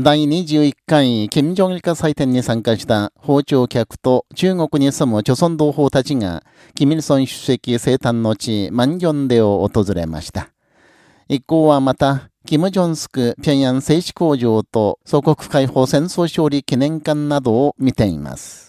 第21回金正日化祭典に参加した包丁客と中国に住む朝鮮同胞たちが、キミルソン主席生誕の地、マンジョンデを訪れました。一行はまた、キム・ジョンスク平壌製紙工場と祖国解放戦争勝利記念館などを見ています。